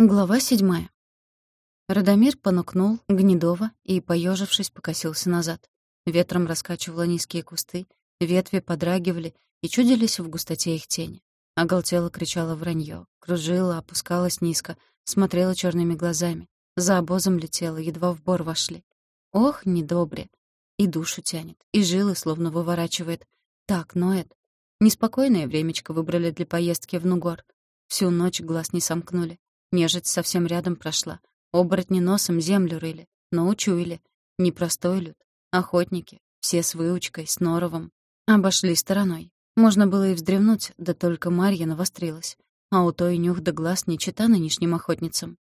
Глава седьмая. Радомир понукнул Гнедова и, поежившись, покосился назад. Ветром раскачивало низкие кусты, ветви подрагивали и чудились в густоте их тени. Оголтело кричала вранье, кружила, опускалась низко, смотрела черными глазами. За обозом летела, едва в бор вошли. Ох, недобре. И душу тянет, и жилы словно выворачивает. Так ноет. Неспокойное времечко выбрали для поездки в Нугор. Всю ночь глаз не сомкнули. Нежить совсем рядом прошла. Оборотни носом землю рыли, но учуяли. Непростой люд. Охотники, все с выучкой, с норовом. Обошли стороной. Можно было и вздремнуть, да только Марья навострилась. А у той нюх да глаз не чита нынешним охотницам.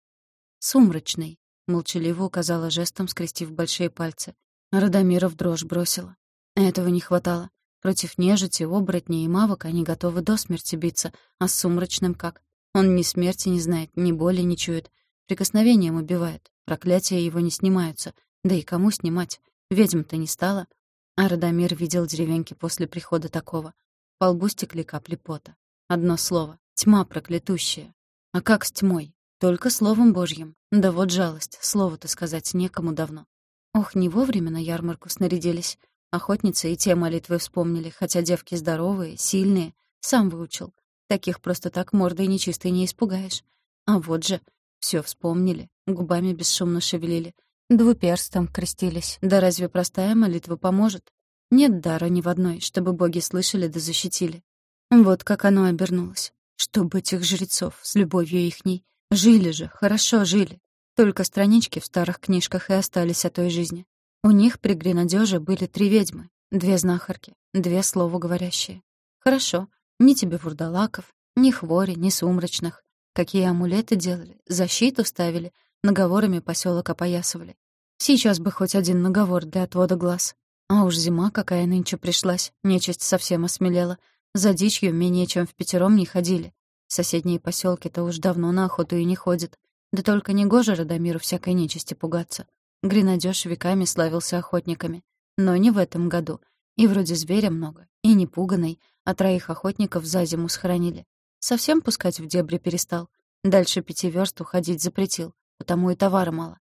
«Сумрачный», — молчаливо указала жестом, скрестив большие пальцы. Радомира в дрожь бросила. Этого не хватало. Против нежити, оборотней и мавок они готовы до смерти биться, а с сумрачным как? Он ни смерти не знает, ни боли не чует. Прикосновением убивает. Проклятия его не снимаются. Да и кому снимать? Ведьм-то не стало. А Радомир видел деревеньки после прихода такого. По лбу стекли капли пота. Одно слово. Тьма проклятущая. А как с тьмой? Только словом Божьим. Да вот жалость. Слово-то сказать некому давно. Ох, не вовремя на ярмарку снарядились. Охотницы и те молитвы вспомнили, хотя девки здоровые, сильные. Сам выучил. Таких просто так мордой нечистой не испугаешь. А вот же, все вспомнили, губами бесшумно шевелили, двуперстом крестились. Да разве простая молитва поможет? Нет дара ни в одной, чтобы боги слышали да защитили. Вот как оно обернулось. Чтобы этих жрецов с любовью ихней жили же, хорошо жили. Только странички в старых книжках и остались о той жизни. У них при гренадёже были три ведьмы, две знахарки, две слово говорящие. Хорошо, ни тебе вурдалаков, ни хвори, ни сумрачных. Какие амулеты делали, защиту ставили, наговорами поселок опоясывали. Сейчас бы хоть один наговор для отвода глаз. А уж зима какая нынче пришлась, нечисть совсем осмелела. За дичью менее чем в пятером не ходили. Соседние поселки то уж давно на охоту и не ходят. Да только не гоже Радомиру всякой нечисти пугаться. Гренадёж веками славился охотниками. Но не в этом году. И вроде зверя много, и не пуганый, а троих охотников за зиму схоронили. Совсем пускать в дебри перестал. Дальше пяти верст уходить запретил, потому и товара мало.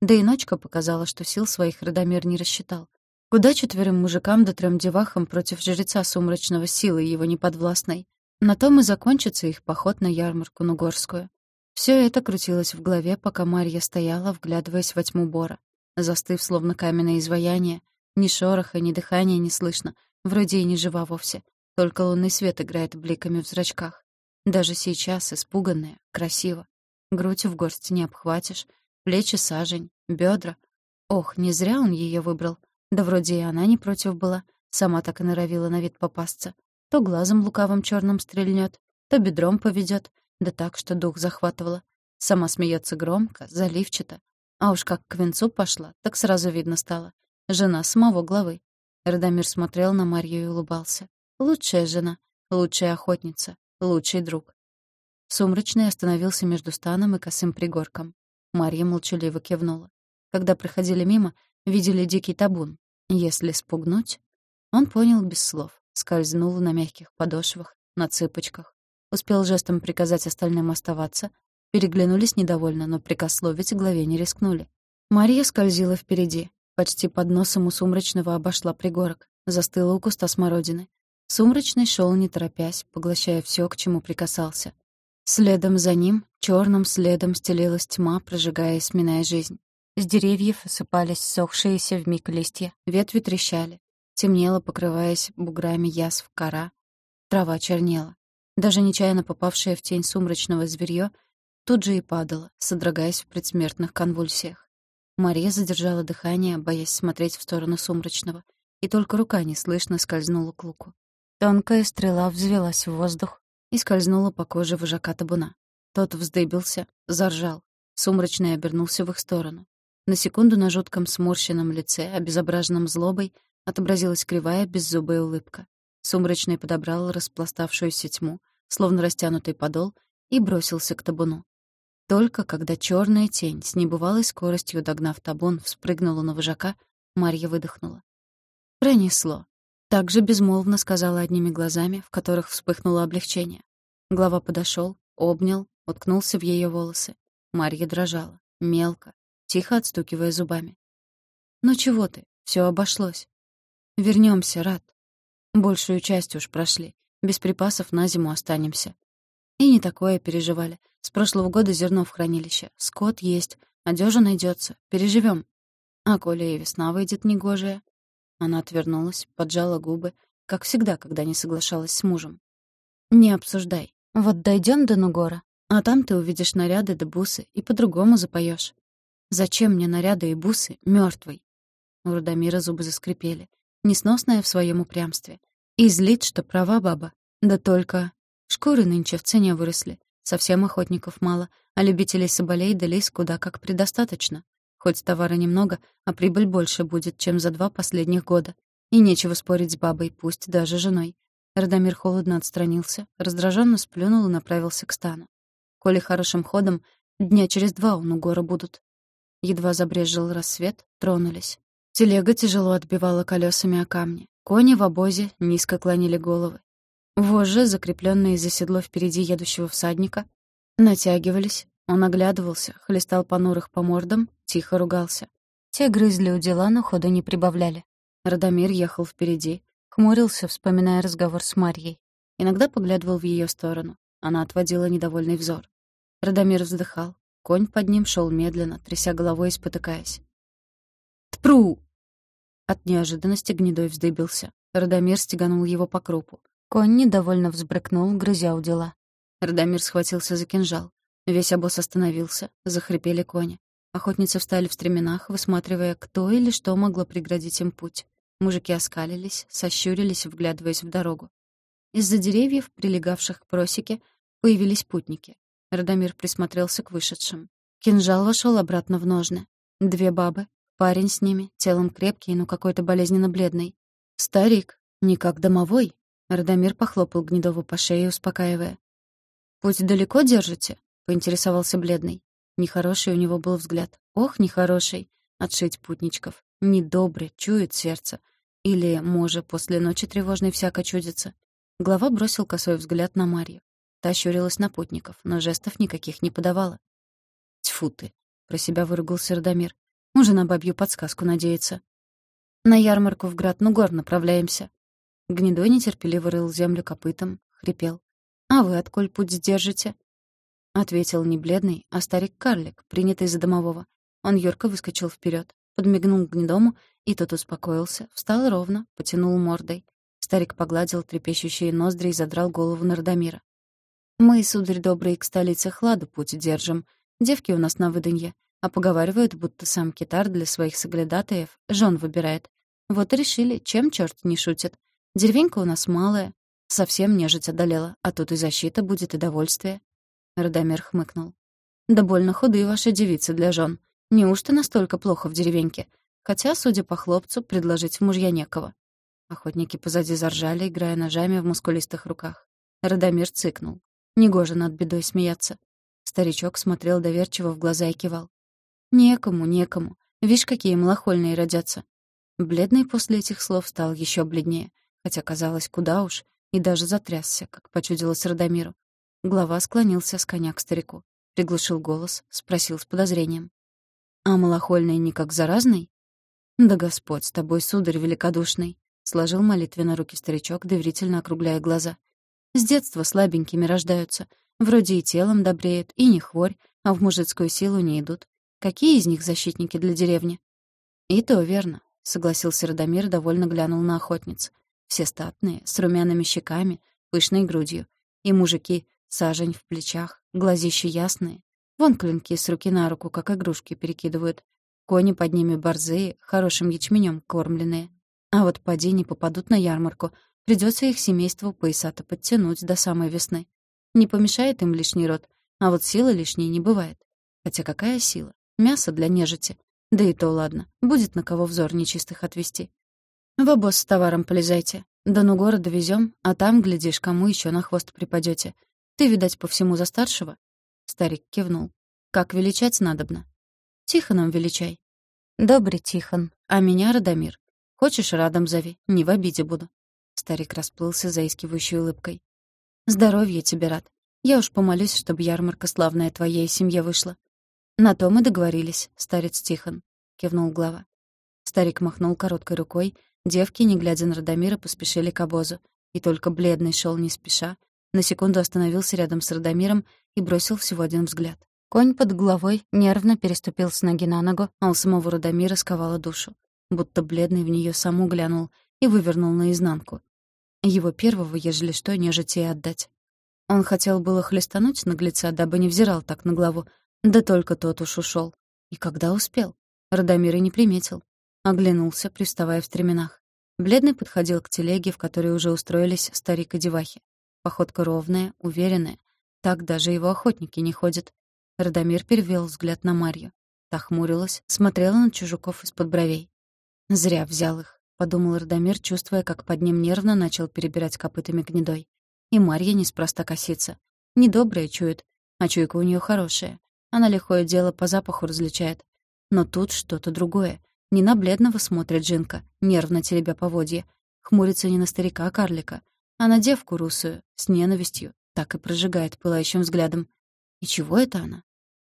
Да и ночка показала, что сил своих Радомир не рассчитал. Куда четверым мужикам да трем девахам против жреца сумрачного силы его неподвластной? На том и закончится их поход на ярмарку Нугорскую. Все это крутилось в голове, пока Марья стояла, вглядываясь во тьму бора. Застыв, словно каменное изваяние, ни шороха, ни дыхания не слышно, вроде и не жива вовсе. Только лунный свет играет бликами в зрачках. Даже сейчас, испуганная, красиво. Грудь в горсть не обхватишь, плечи сажень, бедра. Ох, не зря он ее выбрал. Да вроде и она не против была. Сама так и норовила на вид попасться. То глазом лукавым черным стрельнет, то бедром поведет, да так, что дух захватывала. Сама смеется громко, заливчато. А уж как к венцу пошла, так сразу видно стало. Жена самого главы. Радомир смотрел на Марью и улыбался. Лучшая жена, лучшая охотница, лучший друг. Сумрачный остановился между станом и косым пригорком. Марья молчаливо кивнула. Когда проходили мимо, видели дикий табун. Если спугнуть... Он понял без слов. Скользнул на мягких подошвах, на цыпочках. Успел жестом приказать остальным оставаться. Переглянулись недовольно, но прикословить главе не рискнули. Марья скользила впереди. Почти под носом у Сумрачного обошла пригорок. Застыла у куста смородины. Сумрачный шел не торопясь, поглощая все, к чему прикасался. Следом за ним, черным следом стелилась тьма, прожигая и сминая жизнь. С деревьев осыпались сохшиеся вмиг листья, ветви трещали. Темнело, покрываясь буграми язв кора. Трава чернела. Даже нечаянно попавшее в тень сумрачного зверье тут же и падало, содрогаясь в предсмертных конвульсиях. Мария задержала дыхание, боясь смотреть в сторону сумрачного, и только рука неслышно скользнула к луку. Тонкая стрела взвелась в воздух и скользнула по коже вожака табуна. Тот вздыбился, заржал. Сумрачный обернулся в их сторону. На секунду на жутком сморщенном лице, обезображенном злобой, отобразилась кривая беззубая улыбка. Сумрачный подобрал распластавшуюся тьму, словно растянутый подол, и бросился к табуну. Только когда черная тень с небывалой скоростью, догнав табун, вспрыгнула на вожака, Марья выдохнула. Пронесло. Так же безмолвно сказала одними глазами, в которых вспыхнуло облегчение. Глава подошел, обнял, уткнулся в ее волосы. Марья дрожала, мелко, тихо отстукивая зубами. «Ну чего ты? Все обошлось. Вернемся, рад. Большую часть уж прошли. Без припасов на зиму останемся. И не такое переживали. С прошлого года зерно в хранилище. Скот есть, одежа найдется. Переживем. А коли и весна выйдет негожая? Она отвернулась, поджала губы, как всегда, когда не соглашалась с мужем. «Не обсуждай. Вот дойдем до Нугора, а там ты увидишь наряды да бусы и по-другому запоешь. Зачем мне наряды и бусы мертвый? У Рудомира зубы заскрипели, несносная в своем упрямстве. И злит, что права баба. Да только шкуры нынче в цене выросли. Совсем охотников мало, а любителей соболей да лис куда как предостаточно. Хоть товара немного, а прибыль больше будет, чем за два последних года. И нечего спорить с бабой, пусть даже женой. Радомир холодно отстранился, раздраженно сплюнул и направился к стану. Коли хорошим ходом, дня через два у Нугора будут. Едва забрезжил рассвет, тронулись. Телега тяжело отбивала колесами о камни. Кони в обозе низко клонили головы. Вожжи, закрепленные за седло впереди едущего всадника, натягивались. Он оглядывался, хлестал понурых по мордам, тихо ругался. Те грызли у дела, но хода не прибавляли. Радомир ехал впереди, хмурился, вспоминая разговор с Марьей. Иногда поглядывал в ее сторону. Она отводила недовольный взор. Радомир вздыхал. Конь под ним шел медленно, тряся головой и спотыкаясь. «Тпру!» От неожиданности гнедой вздыбился. Радомир стеганул его по крупу. Конь недовольно взбрыкнул, грызя у дела. Радомир схватился за кинжал. Весь обоз остановился, захрипели кони. Охотницы встали в стременах, высматривая, кто или что могло преградить им путь. Мужики оскалились, сощурились, вглядываясь в дорогу. Из-за деревьев, прилегавших к просеке, появились путники. Радомир присмотрелся к вышедшим. Кинжал вошел обратно в ножны. Две бабы, Парень с ними, телом крепкий, но какой-то болезненно бледный. «Старик, не как домовой?» Радомир похлопал Гнедову по шее, успокаивая. «Путь далеко держите?» — поинтересовался бледный. Нехороший у него был взгляд. Ох, нехороший. Отшить путничков. Недобрый, чует сердце. Или, может, после ночи тревожной всяко чудится. Глава бросил косой взгляд на Марью. Та щурилась на путников, но жестов никаких не подавала. «Тьфу ты!» — про себя выругался Радомир. Уже на бабью подсказку надеяться. На ярмарку в град Нугор направляемся. Гнедой нетерпеливо рыл землю копытом, хрипел. «А вы отколь путь сдержите?» Ответил не бледный, а старик-карлик, принятый за домового. Он юрко выскочил вперед, подмигнул гнедому, и тот успокоился, встал ровно, потянул мордой. Старик погладил трепещущие ноздри и задрал голову на Родомира. «Мы, сударь добрый, к столице Хладу путь держим. Девки у нас на выданье. А поговаривают, будто сам китар для своих соглядатаев жен выбирает. Вот и решили, чем черт не шутит. Деревенька у нас малая, совсем нежить одолела, а тут и защита будет, и довольствие. Радомир хмыкнул. «Да больно худые ваши девицы для жен. Неужто настолько плохо в деревеньке? Хотя, судя по хлопцу, предложить в мужья некого». Охотники позади заржали, играя ножами в мускулистых руках. Радомир цыкнул. Негоже над бедой смеяться. Старичок смотрел доверчиво в глаза и кивал. Некому, некому. Видишь, какие малохольные родятся. Бледный после этих слов стал еще бледнее, хотя казалось, куда уж, и даже затрясся, как почудилось Радомиру. Глава склонился с коня к старику, приглушил голос, спросил с подозрением. «А малохольный не как заразный?» «Да Господь с тобой, сударь великодушный», — сложил молитвенно руки старичок, доверительно округляя глаза. «С детства слабенькими рождаются. Вроде и телом добреют, и не хворь, а в мужицкую силу не идут. Какие из них защитники для деревни? И то верно, согласился Радомир, довольно глянул на охотниц. Все статные, с румяными щеками, пышной грудью. И мужики, сажень в плечах, глазища ясные. Вон клинки с руки на руку, как игрушки, перекидывают. Кони под ними борзые, хорошим ячменем кормленные. А вот поди не попадут на ярмарку, придется их семейству пояса-то подтянуть до самой весны. Не помешает им лишний род, а вот силы лишней не бывает. Хотя какая сила? Мясо для нежити. Да и то ладно, будет на кого взор нечистых отвести. В обоз с товаром полезайте. До ну города везем, а там, глядишь, кому еще на хвост припадете. Ты, видать, по всему за старшего?» Старик кивнул. «Как величать надобно?» «Тихоном величай». «Добрый Тихон, а меня Радомир. Хочешь, радом зови, не в обиде буду». Старик расплылся заискивающей улыбкой. «Здоровья тебе рад. Я уж помолюсь, чтобы ярмарка славная твоей семье вышла. «На то мы договорились, старец Тихон», — кивнул глава. Старик махнул короткой рукой, девки, не глядя на Радомира, поспешили к обозу, и только бледный шел не спеша, на секунду остановился рядом с Радомиром и бросил всего один взгляд. Конь под головой нервно переступил с ноги на ногу, а у самого Радомира сковала душу. Будто бледный в нее саму глянул и вывернул наизнанку. Его первого, ежели что, нежити и отдать. Он хотел было хлестануть наглеца, дабы не взирал так на главу, да только тот уж ушел. И когда успел? Радомир и не приметил. Оглянулся, приставая в стременах. Бледный подходил к телеге, в которой уже устроились старик и девахи. Походка ровная, уверенная. Так даже его охотники не ходят. Радомир перевел взгляд на Марью. Та хмурилась, смотрела на чужаков из-под бровей. «Зря взял их», — подумал Радомир, чувствуя, как под ним нервно начал перебирать копытами гнедой. И Марья неспроста косится. Недобрая чует, а чуйка у нее хорошая. Она лихое дело по запаху различает. Но тут что-то другое. Не на бледного смотрит Джинка, нервно теребя поводья. Хмурится не на старика, а на девку русую, с ненавистью, так и прожигает пылающим взглядом. И чего это она?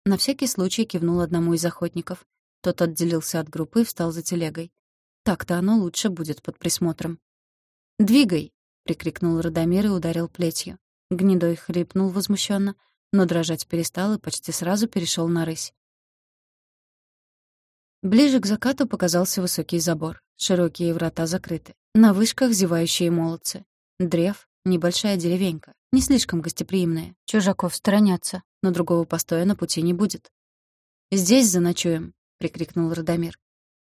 На всякий случай кивнул одному из охотников. Тот отделился от группы и встал за телегой. Так-то оно лучше будет под присмотром. «Двигай!» — прикрикнул Радомир и ударил плетью. Гнедой хрипнул возмущенно, но дрожать перестал и почти сразу перешел на рысь. Ближе к закату показался высокий забор. Широкие врата закрыты. На вышках зевающие молодцы. Древ — небольшая деревенька, не слишком гостеприимная. Чужаков сторонятся, но другого постоя на пути не будет. «Здесь заночуем», — прикрикнул Радомир.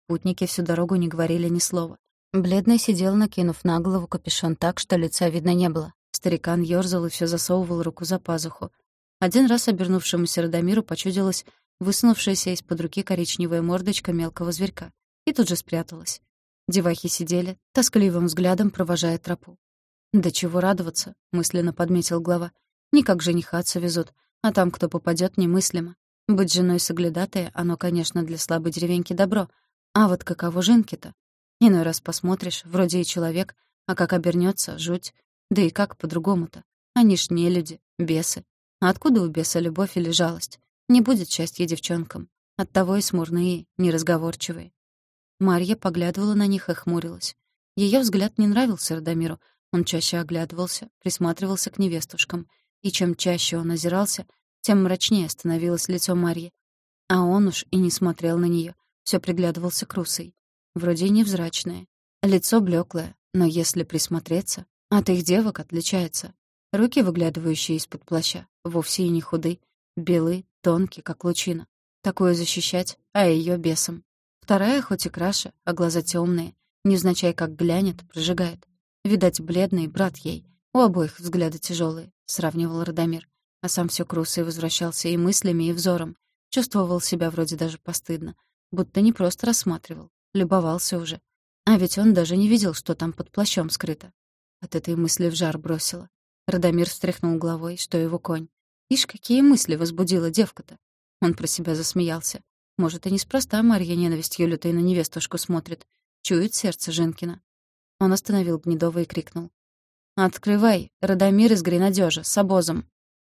Путники всю дорогу не говорили ни слова. Бледный сидел, накинув на голову капюшон так, что лица видно не было. Старикан ёрзал и все засовывал руку за пазуху. Один раз обернувшемуся Радомиру почудилась высунувшаяся из-под руки коричневая мордочка мелкого зверька, и тут же спряталась. Девахи сидели, тоскливым взглядом провожая тропу. «Да чего радоваться», — мысленно подметил глава. «Никак женихаться везут, а там кто попадет немыслимо. Быть женой соглядатая, оно, конечно, для слабой деревеньки добро, а вот каково жинки-то? Иной раз посмотришь, вроде и человек, а как обернется, жуть. Да и как по-другому-то? Они ж не люди, бесы. А откуда у беса любовь или жалость? Не будет счастья девчонкам. Оттого и смурные, неразговорчивые. Марья поглядывала на них и хмурилась. Ее взгляд не нравился Радомиру, он чаще оглядывался, присматривался к невестушкам, и чем чаще он озирался, тем мрачнее становилось лицо Марьи. А он уж и не смотрел на нее, все приглядывался к русой. Вроде невзрачное. Лицо блеклое, но если присмотреться, от их девок отличается. Руки, выглядывающие из-под плаща, вовсе и не худы, белы, тонкие, как лучина. Такое защищать, а ее бесом. Вторая хоть и краше, а глаза темные, невзначай как глянет, прожигает. Видать, бледный брат ей. У обоих взгляды тяжелые, сравнивал Радомир. А сам все к и возвращался и мыслями, и взором. Чувствовал себя вроде даже постыдно. Будто не просто рассматривал. Любовался уже. А ведь он даже не видел, что там под плащом скрыто. От этой мысли в жар бросило. Радомир встряхнул головой, что его конь. Ишь, какие мысли возбудила девка-то. Он про себя засмеялся. Может, и неспроста Марья ненавистью лютой на невестушку смотрит. Чует сердце Женкина. Он остановил Гнедова и крикнул. «Открывай, Радомир из гренадёжа, с обозом».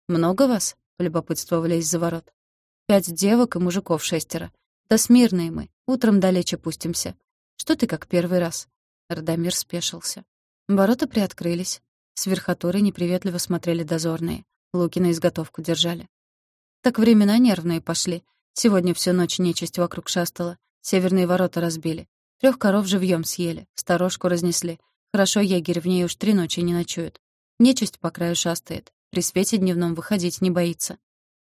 «Много вас?» — полюбопытствовали из-за ворот. «Пять девок и мужиков шестеро. Да смирные мы, утром далече пустимся. Что ты как первый раз?» Радомир спешился. Ворота приоткрылись. С верхотуры неприветливо смотрели дозорные. Луки на изготовку держали. Так времена нервные пошли. Сегодня всю ночь нечисть вокруг шастала. Северные ворота разбили. Трех коров живьем съели, сторожку разнесли. Хорошо егерь в ней уж три ночи не ночует. Нечисть по краю шастает. При свете дневном выходить не боится.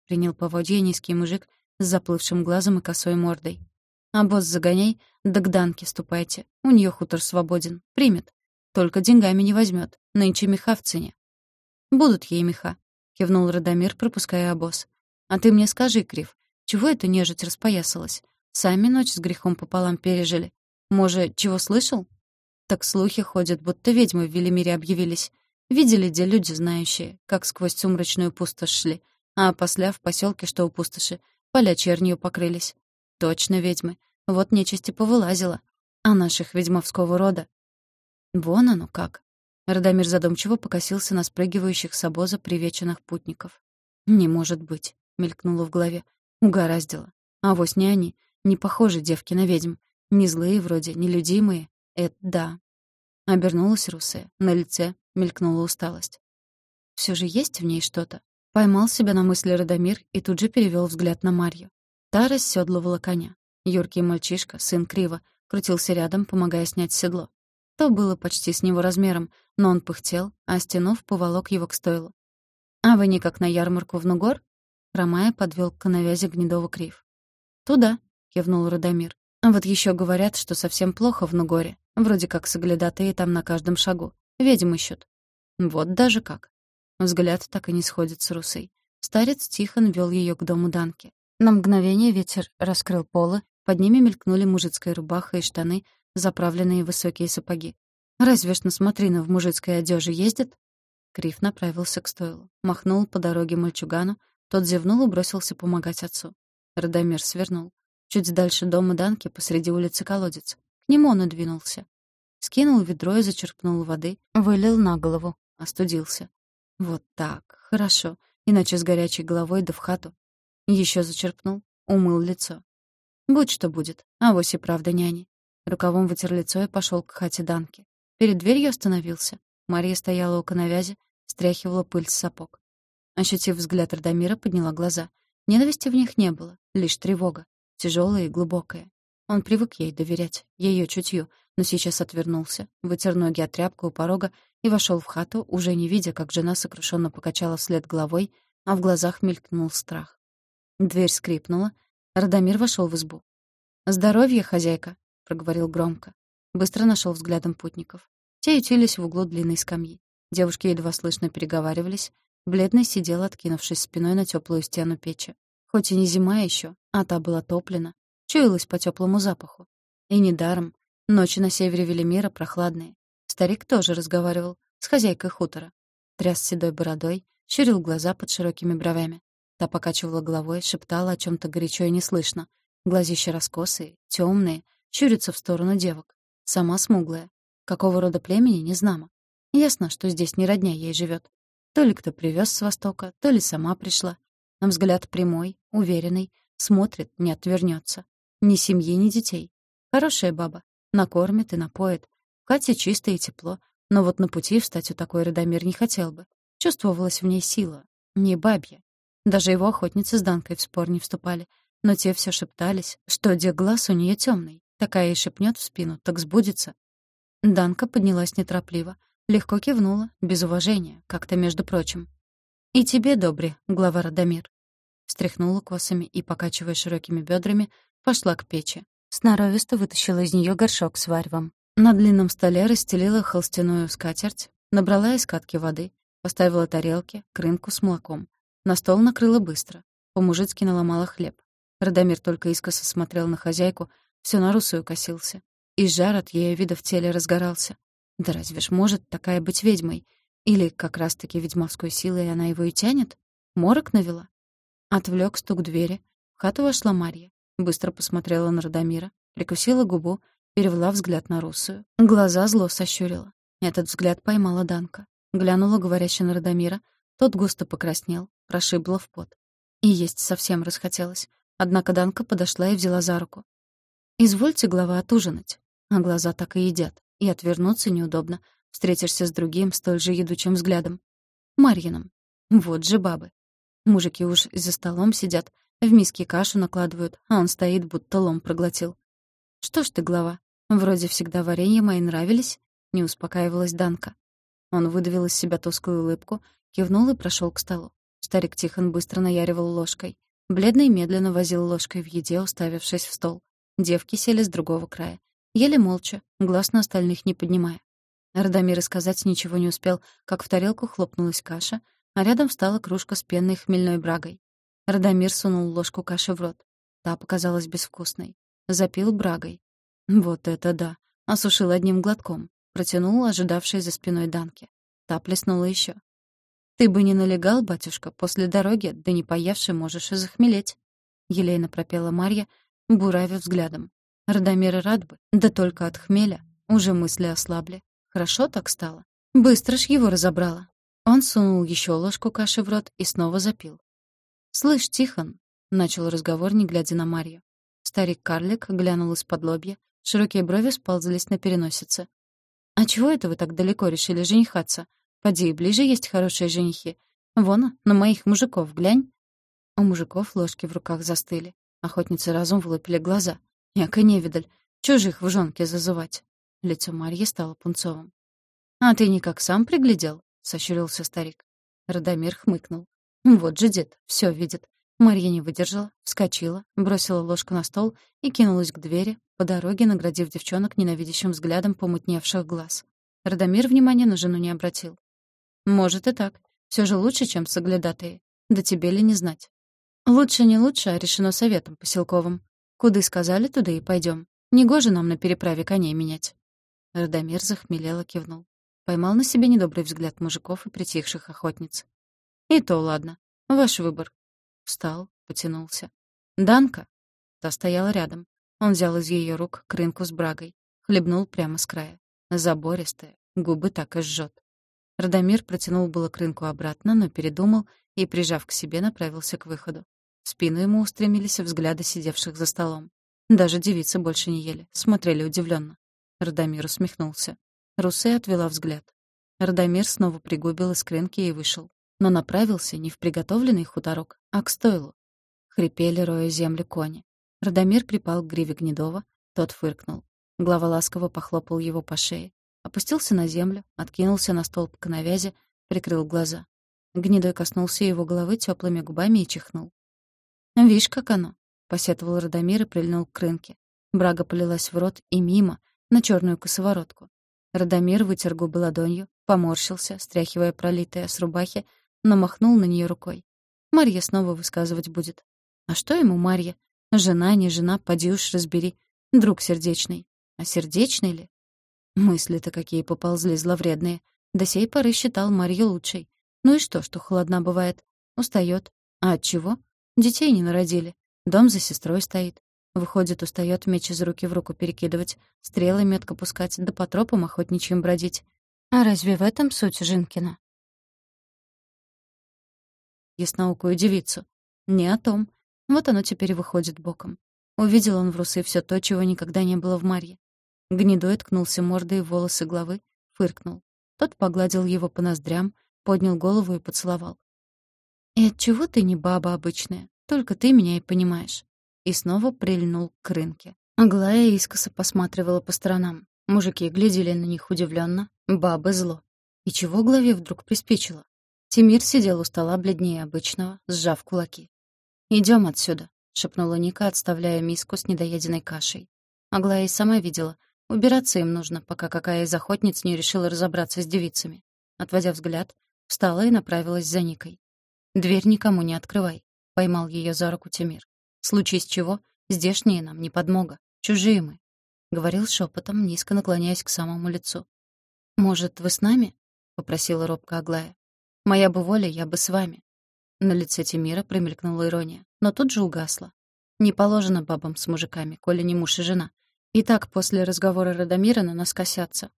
Принял поводье низкий мужик с заплывшим глазом и косой мордой. А босс загоняй, да к Данке ступайте. У нее хутор свободен. Примет. Только деньгами не возьмет. Нынче меха в цене. Будут ей меха, кивнул Радомир, пропуская обоз. А ты мне скажи, Крив, чего это нежить распоясалась? Сами ночь с грехом пополам пережили. Может, чего слышал? Так слухи ходят, будто ведьмы в Велимире объявились. Видели где люди знающие, как сквозь сумрачную пустошь шли, а после в поселке, что у пустоши, поля чернью покрылись. Точно ведьмы. Вот нечисти повылазила. А наших ведьмовского рода... Вон оно как. Радомир задумчиво покосился на спрыгивающих с обоза привеченных путников. «Не может быть», — мелькнуло в голове. Угораздило. А вось не они. Не похожи девки на ведьм. Не злые вроде, не людимые. Это да. Обернулась русая. На лице мелькнула усталость. Все же есть в ней что-то. Поймал себя на мысли Радомир и тут же перевел взгляд на Марью. Та расседлывала коня. Юркий мальчишка, сын Крива, крутился рядом, помогая снять седло. То было почти с него размером, но он пыхтел, а стянув, поволок его к стойлу. «А вы не как на ярмарку в Нугор?» Ромая подвел к навязи Гнедова Крив. «Туда», — кивнул Радомир. «А вот еще говорят, что совсем плохо в Нугоре. Вроде как соглядатые там на каждом шагу. Ведьм ищут». «Вот даже как». Взгляд так и не сходит с русой. Старец Тихон вел ее к дому Данки. На мгновение ветер раскрыл полы, под ними мелькнули мужицкая рубаха и штаны, заправленные в высокие сапоги. «Разве ж на смотрины в мужицкой одежде ездят?» Крив направился к стойлу, махнул по дороге мальчугану, тот зевнул и бросился помогать отцу. Радомир свернул. Чуть дальше дома Данки посреди улицы колодец. К нему он и двинулся. Скинул ведро и зачерпнул воды, вылил на голову, остудился. Вот так, хорошо, иначе с горячей головой да в хату. Еще зачерпнул, умыл лицо. Будь что будет, а вось и правда няни. Рукавом вытер лицо и пошел к хате Данки. Перед дверью остановился. Мария стояла у коновязи, стряхивала пыль с сапог. Ощутив взгляд Радомира, подняла глаза. Ненависти в них не было, лишь тревога, тяжелая и глубокая. Он привык ей доверять, ее чутью, но сейчас отвернулся, вытер ноги от тряпку у порога и вошел в хату, уже не видя, как жена сокрушенно покачала вслед головой, а в глазах мелькнул страх. Дверь скрипнула, Радомир вошел в избу. «Здоровье, хозяйка!» — проговорил громко. Быстро нашел взглядом путников. Те ютились в углу длинной скамьи. Девушки едва слышно переговаривались. Бледный сидел, откинувшись спиной на теплую стену печи. Хоть и не зима еще, а та была топлена. Чуялась по теплому запаху. И недаром. Ночи на севере Велимира прохладные. Старик тоже разговаривал с хозяйкой хутора. Тряс седой бородой, щурил глаза под широкими бровями. Та покачивала головой, шептала о чем то горячо и неслышно. Глазища раскосые, темные, щурятся в сторону девок. Сама смуглая. Какого рода племени, не знамо. Ясно, что здесь не родня ей живет. То ли кто привез с востока, то ли сама пришла. Взгляд прямой, уверенный, смотрит, не отвернется. Ни семьи, ни детей. Хорошая баба. Накормит и напоит. Кате чисто и тепло. Но вот на пути встать у такой Радомир не хотел бы. Чувствовалась в ней сила. Не бабья. Даже его охотницы с Данкой в спор не вступали, но те все шептались, что где глаз у нее темный. Такая и шепнет в спину, так сбудется. Данка поднялась неторопливо, легко кивнула, без уважения, как-то между прочим. «И тебе, добре, глава Радомир». Встряхнула косами и, покачивая широкими бедрами, пошла к печи. Сноровисто вытащила из нее горшок с варевом. На длинном столе расстелила холстяную скатерть, набрала из катки воды, поставила тарелки, крынку с молоком. На стол накрыла быстро. По-мужицки наломала хлеб. Радомир только искоса смотрел на хозяйку, все на русую косился. И жар от ее вида в теле разгорался. Да разве ж может такая быть ведьмой? Или как раз-таки ведьмовской силой она его и тянет? Морок навела? Отвлек стук двери. В хату вошла Марья. Быстро посмотрела на Радомира, прикусила губу, перевела взгляд на русую. Глаза зло сощурила. Этот взгляд поймала Данка. Глянула говоряще на Радомира. Тот густо покраснел, прошибло в пот. И есть совсем расхотелось. Однако Данка подошла и взяла за руку. «Извольте, глава, отужинать». А глаза так и едят. И отвернуться неудобно. Встретишься с другим, столь же едучим взглядом. Марьином. Вот же бабы. Мужики уж за столом сидят, в миске кашу накладывают, а он стоит, будто лом проглотил. «Что ж ты, глава, вроде всегда варенья мои нравились?» — не успокаивалась Данка. Он выдавил из себя тусклую улыбку, кивнул и прошел к столу. Старик Тихон быстро наяривал ложкой. Бледный медленно возил ложкой в еде, уставившись в стол. Девки сели с другого края. Ели молча, глаз на остальных не поднимая. Радомир сказать ничего не успел, как в тарелку хлопнулась каша, а рядом встала кружка с пенной хмельной брагой. Радомир сунул ложку каши в рот. Та показалась безвкусной. Запил брагой. Вот это да! Осушил одним глотком. Протянул ожидавшей за спиной Данки. Та плеснула еще. «Ты бы не налегал, батюшка, после дороги, да не поевши можешь и захмелеть», — елейно пропела Марья, буравя взглядом. Радомир рад бы, да только от хмеля уже мысли ослабли. Хорошо так стало. Быстро ж его разобрала. Он сунул еще ложку каши в рот и снова запил. «Слышь, Тихон», — начал разговор, не глядя на Марью. Старик-карлик глянул из-под лобья, широкие брови сползлись на переносице. «А чего это вы так далеко решили женихаться? Поди, ближе есть хорошие женихи. Вон, на моих мужиков глянь». У мужиков ложки в руках застыли. Охотницы разум вылупили глаза. Яко невидаль. Чужих в жонке зазывать. Лицо Марьи стало пунцовым. «А ты никак сам приглядел?» — сощурился старик. Радомир хмыкнул. «Вот же дед, все видит». Марья не выдержала, вскочила, бросила ложку на стол и кинулась к двери, по дороге наградив девчонок ненавидящим взглядом помутневших глаз. Радомир внимания на жену не обратил. «Может и так. Все же лучше, чем соглядатые. Да тебе ли не знать?» «Лучше не лучше, а решено советом поселковым. Куды сказали, туда и пойдем. Негоже нам на переправе коней менять». Радомир захмелело кивнул. Поймал на себе недобрый взгляд мужиков и притихших охотниц. «И то ладно. Ваш выбор. Встал, потянулся. «Данка!» Та стояла рядом. Он взял из ее рук крынку с брагой. Хлебнул прямо с края. Забористая, губы так и жжет. Радомир протянул было крынку обратно, но передумал и, прижав к себе, направился к выходу. В спину ему устремились взгляды сидевших за столом. Даже девицы больше не ели, смотрели удивленно. Радомир усмехнулся. Русе отвела взгляд. Радомир снова пригубил из крынки и вышел но направился не в приготовленный хуторок, а к стойлу. Хрипели, роя землю кони. Радомир припал к гриве Гнедова, тот фыркнул. Глава ласково похлопал его по шее. Опустился на землю, откинулся на столб к навязи, прикрыл глаза. Гнедой коснулся его головы теплыми губами и чихнул. «Вишь, как оно!» — посетовал Радомир и прильнул к рынке. Брага полилась в рот и мимо, на черную косоворотку. Радомир вытер губы ладонью, поморщился, стряхивая пролитое с рубахи, но махнул на нее рукой. Марья снова высказывать будет. А что ему Марья? Жена, не жена, поди уж разбери. Друг сердечный. А сердечный ли? Мысли-то какие поползли зловредные. До сей поры считал Марью лучшей. Ну и что, что холодна бывает? Устает. А от чего? Детей не народили. Дом за сестрой стоит. Выходит, устает меч из руки в руку перекидывать, стрелы метко пускать, да по тропам охотничьим бродить. А разве в этом суть Жинкина? ясноукую девицу. Не о том. Вот оно теперь выходит боком. Увидел он в русы все то, чего никогда не было в Марье. Гнедой ткнулся мордой в волосы головы, фыркнул. Тот погладил его по ноздрям, поднял голову и поцеловал. «И отчего ты не баба обычная? Только ты меня и понимаешь». И снова прильнул к рынке. Аглая искоса посматривала по сторонам. Мужики глядели на них удивленно, бабы зло. И чего главе вдруг приспичило? Тимир сидел у стола бледнее обычного, сжав кулаки. «Идём отсюда», — шепнула Ника, отставляя миску с недоеденной кашей. Аглая и сама видела. Убираться им нужно, пока какая из охотниц не решила разобраться с девицами. Отводя взгляд, встала и направилась за Никой. «Дверь никому не открывай», — поймал её за руку Тимир. «Случись чего, здешние нам не подмога, чужие мы», — говорил шепотом, низко наклоняясь к самому лицу. «Может, вы с нами?» — попросила робко Аглая. Моя бы воля, я бы с вами». На лице Тимира промелькнула ирония, но тут же угасла. Не положено бабам с мужиками, коли не муж и жена. И так после разговора Радомира на нас косятся.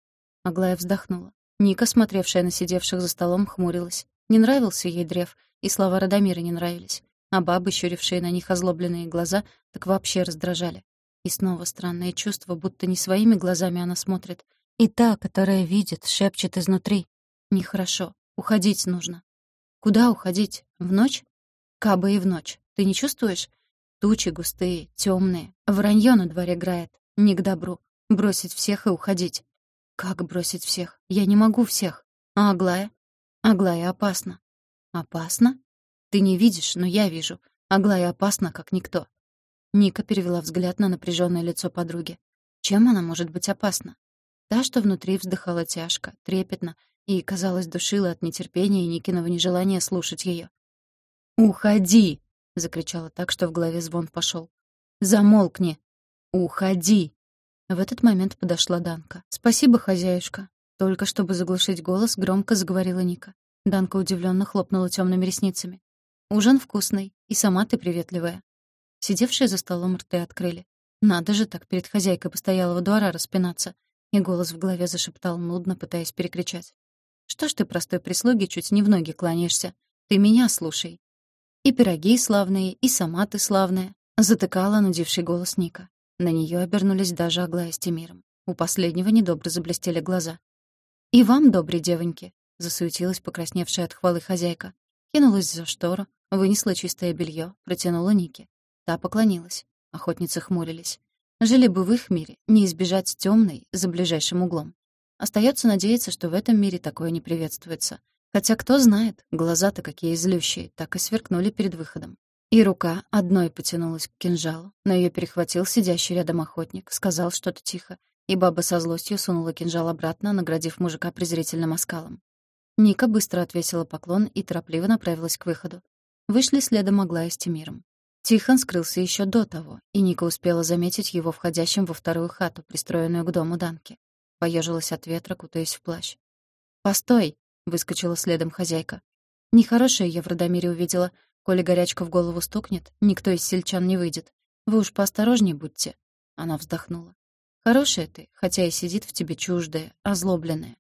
Аглая вздохнула. Ника, смотревшая на сидевших за столом, хмурилась. Не нравился ей древ, и слова Радомира не нравились. А бабы, щурившие на них озлобленные глаза, так вообще раздражали. И снова странное чувство, будто не своими глазами она смотрит. И та, которая видит, шепчет изнутри. Нехорошо. Уходить нужно. Куда уходить? В ночь? Кабы и в ночь. Ты не чувствуешь? Тучи густые, темные. Вранье на дворе играет. Не к добру. Бросить всех и уходить. Как бросить всех? Я не могу всех. А Аглая? Аглая опасна. Опасно? Ты не видишь, но я вижу. Аглая опасна, как никто. Ника перевела взгляд на напряженное лицо подруги. Чем она может быть опасна? Та, что внутри вздыхала тяжко, трепетно и, казалось, душила от нетерпения и Никиного нежелания слушать ее. «Уходи!» — закричала так, что в голове звон пошел. «Замолкни! Уходи!» В этот момент подошла Данка. «Спасибо, хозяюшка!» Только чтобы заглушить голос, громко заговорила Ника. Данка удивленно хлопнула темными ресницами. «Ужин вкусный, и сама ты приветливая». Сидевшие за столом рты открыли. Надо же так перед хозяйкой постоялого двора распинаться. И голос в голове зашептал нудно, пытаясь перекричать. Что ж ты простой прислуги чуть не в ноги кланяешься? Ты меня слушай». И пироги славные, и сама ты славная», — затыкала нудивший голос Ника. На нее обернулись даже Аглая с Тимиром. У последнего недобро заблестели глаза. «И вам, добрые девоньки», — засуетилась покрасневшая от хвалы хозяйка. Кинулась за штору, вынесла чистое белье, протянула Нике. Та поклонилась. Охотницы хмурились. Жили бы в их мире, не избежать темной за ближайшим углом. Остается надеяться, что в этом мире такое не приветствуется. Хотя кто знает, глаза-то какие злющие, так и сверкнули перед выходом. И рука одной потянулась к кинжалу, но ее перехватил сидящий рядом охотник, сказал что-то тихо, и баба со злостью сунула кинжал обратно, наградив мужика презрительным оскалом. Ника быстро отвесила поклон и торопливо направилась к выходу. Вышли следом Аглая с Тимиром. Тихон скрылся еще до того, и Ника успела заметить его входящим во вторую хату, пристроенную к дому Данки. Поежилась от ветра, кутаясь в плащ. «Постой!» — выскочила следом хозяйка. «Нехорошее я в Радомире увидела. Коли горячка в голову стукнет, никто из сельчан не выйдет. Вы уж поосторожнее будьте». Она вздохнула. «Хорошая ты, хотя и сидит в тебе чуждая, озлобленная».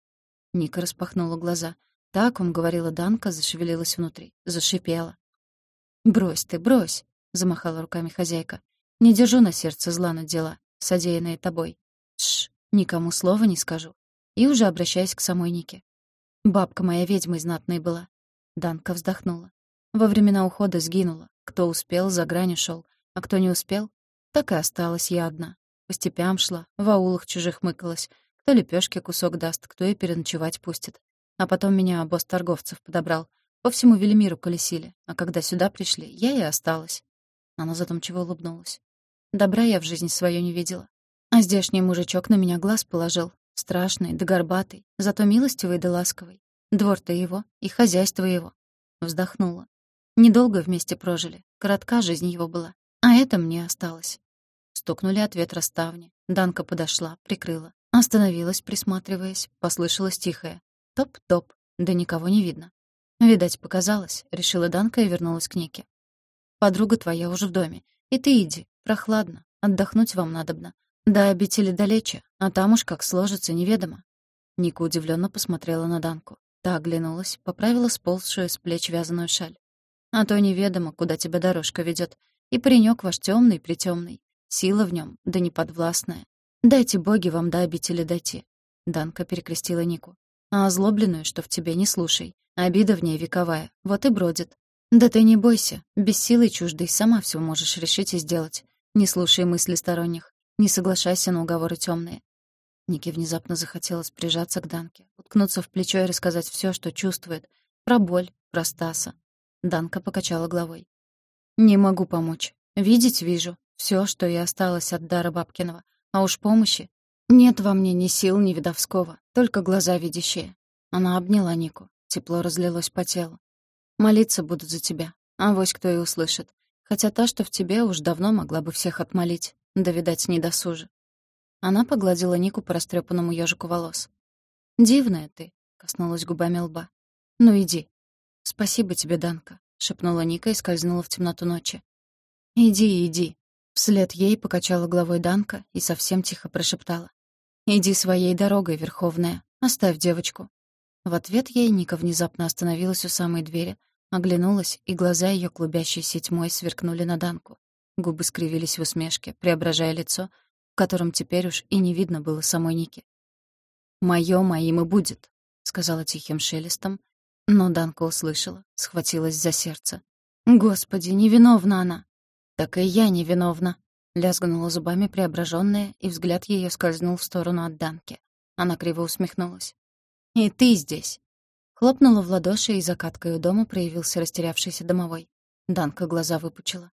Ника распахнула глаза. Так, он говорила Данка, зашевелилась внутри, зашипела. «Брось ты, брось!» — замахала руками хозяйка. «Не держу на сердце зла на дела, содеянные тобой. Тш, Никому слова не скажу. И уже обращаясь к самой Нике. Бабка моя ведьмой знатной была. Данка вздохнула. Во времена ухода сгинула. Кто успел, за грань ушёл. А кто не успел, так и осталась я одна. По степям шла, в аулах чужих мыкалась. Кто лепёшки кусок даст, кто и переночевать пустит. А потом меня обоз торговцев подобрал. По всему Велимиру колесили. А когда сюда пришли, я и осталась. Она задумчиво улыбнулась. Добра я в жизни свою не видела. А здешний мужичок на меня глаз положил. Страшный да горбатый, зато милостивый да ласковый. Двор-то его и хозяйство его. Вздохнула. Недолго вместе прожили, коротка жизнь его была. А это мне осталось. Стукнули от ветра ставни. Данка подошла, прикрыла. Остановилась, присматриваясь. Послышалось тихое. Топ-топ. Да никого не видно. Видать, показалось, решила Данка и вернулась к Нике. Подруга твоя уже в доме. И ты иди. Прохладно. Отдохнуть вам надобно. До обители далече, а там уж как сложится, неведомо. Ника удивленно посмотрела на Данку. Та оглянулась, поправила сползшую с плеч вязаную шаль. А то неведомо, куда тебя дорожка ведет. И паренек ваш темный притемный. Сила в нем, да не подвластная. Дайте боги вам до обители дойти. Данка перекрестила Нику. А озлобленную, что в тебе, не слушай. Обида в ней вековая, вот и бродит. Да ты не бойся, без силы чуждой сама все можешь решить и сделать. Не слушай мысли сторонних. Не соглашайся на уговоры темные. Нике внезапно захотелось прижаться к Данке, уткнуться в плечо и рассказать все, что чувствует. Про боль, про Стаса. Данка покачала головой. «Не могу помочь. Видеть вижу. все, что и осталось от дара Бабкиного. А уж помощи. Нет во мне ни сил, ни видовского, только глаза видящие». Она обняла Нику. Тепло разлилось по телу. «Молиться будут за тебя. А вось кто и услышит. Хотя та, что в тебе, уж давно могла бы всех отмолить. Да, видать, не досужа. Она погладила Нику по растрепанному ежику волос. «Дивная ты», — коснулась губами лба. «Ну иди». «Спасибо тебе, Данка», — шепнула Ника и скользнула в темноту ночи. «Иди, иди». Вслед ей покачала головой Данка и совсем тихо прошептала. «Иди своей дорогой, Верховная, оставь девочку». В ответ ей Ника внезапно остановилась у самой двери, оглянулась, и глаза ее клубящейся тьмой сверкнули на Данку. Губы скривились в усмешке, преображая лицо, в котором теперь уж и не видно было самой Ники. «Моё моим и будет», — сказала тихим шелестом, но Данка услышала, схватилась за сердце. «Господи, невиновна она!» «Так и я невиновна», — лязгнула зубами преображённая, и взгляд её скользнул в сторону от Данки. Она криво усмехнулась. «И ты здесь!» Хлопнула в ладоши, и закаткой у дома проявился растерявшийся домовой. Данка глаза выпучила.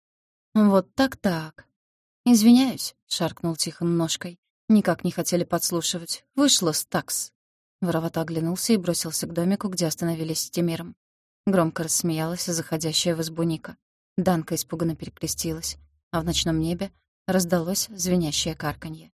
«Вот так-так». «Извиняюсь», — шаркнул Тихон ножкой. «Никак не хотели подслушивать. Вышло стакс». Воровато оглянулся и бросился к домику, где остановились с Тимиром. Громко рассмеялась заходящая в избу Ника. Данка испуганно перекрестилась, а в ночном небе раздалось звенящее карканье.